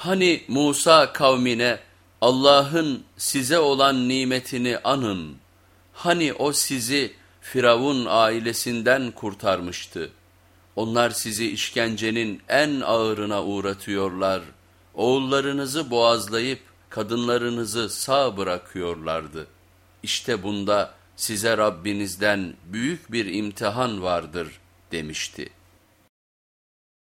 Hani Musa kavmine Allah'ın size olan nimetini anın. Hani o sizi Firavun ailesinden kurtarmıştı. Onlar sizi işkencenin en ağırına uğratıyorlar. Oğullarınızı boğazlayıp kadınlarınızı sağ bırakıyorlardı. İşte bunda size Rabbinizden büyük bir imtihan vardır demişti.''